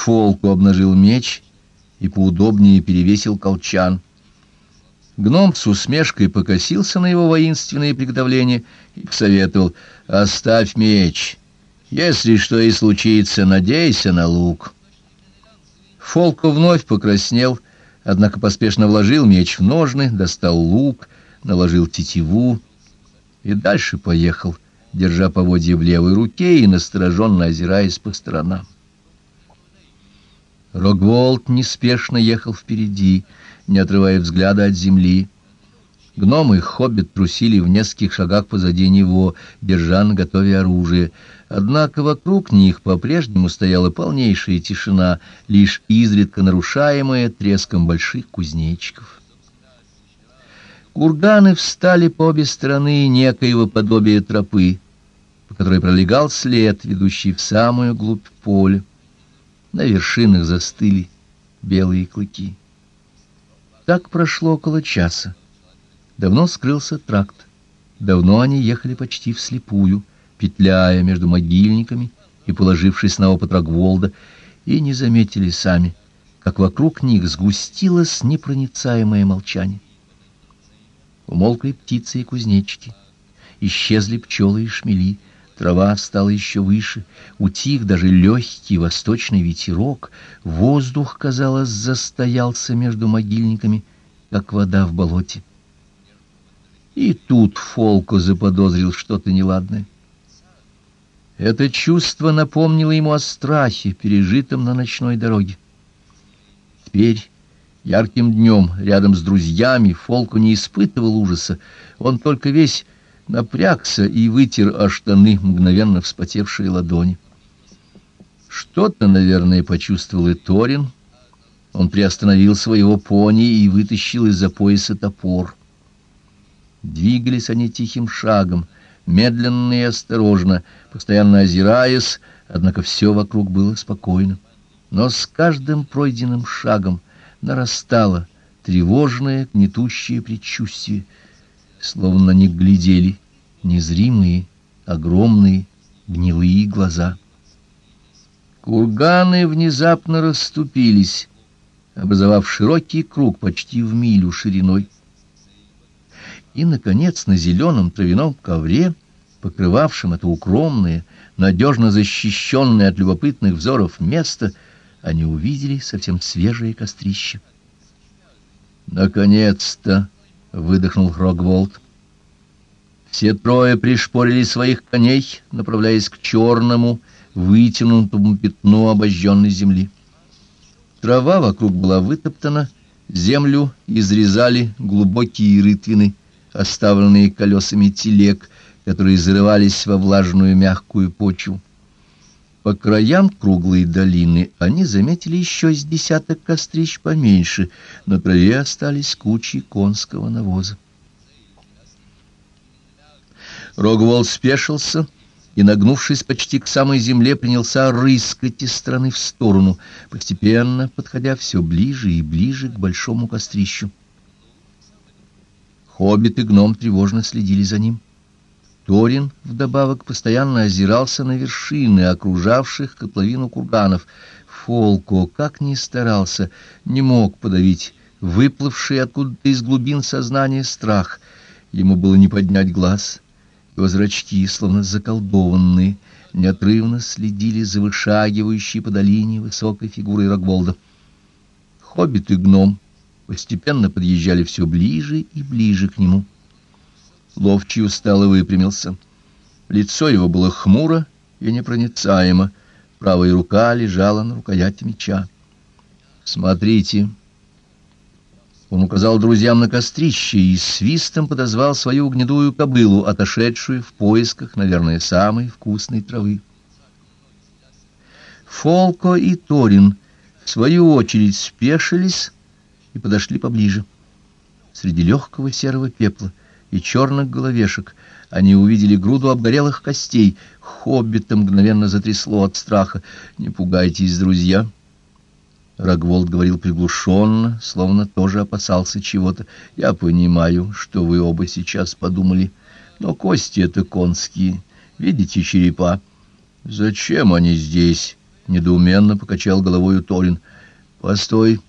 Фолку обнажил меч и поудобнее перевесил колчан. Гном с усмешкой покосился на его воинственные приготовления и посоветовал «Оставь меч. Если что и случится, надейся на лук». Фолку вновь покраснел, однако поспешно вложил меч в ножны, достал лук, наложил тетиву и дальше поехал, держа поводья в левой руке и настороженно озираясь по сторонам. Рогволд неспешно ехал впереди, не отрывая взгляда от земли. Гном и хоббит трусили в нескольких шагах позади него, держа на готове оружие. Однако вокруг них по-прежнему стояла полнейшая тишина, лишь изредка нарушаемая треском больших кузнечиков. Курганы встали по обе стороны некоего подобия тропы, по которой пролегал след, ведущий в самую глубь поля. На вершинах застыли белые клыки. Так прошло около часа. Давно скрылся тракт. Давно они ехали почти вслепую, петляя между могильниками и положившись на опыт Рогволда, и не заметили сами, как вокруг них сгустилось непроницаемое молчание. Умолкли птицы и кузнечики, исчезли пчелы и шмели — Трава стала еще выше, утих даже легкий восточный ветерок, воздух, казалось, застоялся между могильниками, как вода в болоте. И тут Фолко заподозрил что-то неладное. Это чувство напомнило ему о страхе, пережитом на ночной дороге. Теперь, ярким днем, рядом с друзьями, Фолко не испытывал ужаса, он только весь напрягся и вытер о штаны мгновенно вспотевшие ладони. Что-то, наверное, почувствовал и Торин. Он приостановил своего пони и вытащил из-за пояса топор. Двигались они тихим шагом, медленно и осторожно, постоянно озираясь, однако все вокруг было спокойно. Но с каждым пройденным шагом нарастало тревожное, гнетущее предчувствие — словно на них глядели незримые, огромные, гнилые глаза. Курганы внезапно расступились, образовав широкий круг почти в милю шириной. И, наконец, на зеленом травяном ковре, покрывавшем это укромное, надежно защищенное от любопытных взоров место, они увидели совсем свежее кострище. «Наконец-то!» — выдохнул Рогволд. Все трое пришпорили своих коней, направляясь к черному, вытянутому пятну обожженной земли. Трава вокруг была вытоптана, землю изрезали глубокие рытвины, оставленные колесами телег, которые зарывались во влажную мягкую почву. По краям круглой долины они заметили еще с десяток кострищ поменьше, на траве остались кучи конского навоза. Рогволд спешился и, нагнувшись почти к самой земле, принялся рыскать из стороны в сторону, постепенно подходя все ближе и ближе к большому кострищу. Хоббит и гном тревожно следили за ним. Торин вдобавок постоянно озирался на вершины окружавших котловину курганов. Фолко, как ни старался, не мог подавить выплывший откуда-то из глубин сознания страх. Ему было не поднять глаз. Его зрачки, словно заколдованные, неотрывно следили за вышагивающей по долине высокой фигурой Рогволда. Хоббит и гном постепенно подъезжали все ближе и ближе к нему. Ловчий устало выпрямился. Лицо его было хмуро и непроницаемо. Правая рука лежала на рукояти меча. «Смотрите!» Он указал друзьям на кострище и свистом подозвал свою гнедую кобылу, отошедшую в поисках, наверное, самой вкусной травы. Фолко и Торин, в свою очередь, спешились и подошли поближе. Среди легкого серого пепла и черных головешек они увидели груду обгорелых костей. Хоббита мгновенно затрясло от страха. «Не пугайтесь, друзья!» Рогволд говорил приглушенно, словно тоже опасался чего-то. «Я понимаю, что вы оба сейчас подумали, но кости — это конские. Видите черепа?» «Зачем они здесь?» — Недоуменно покачал головою Торин. «Постой!»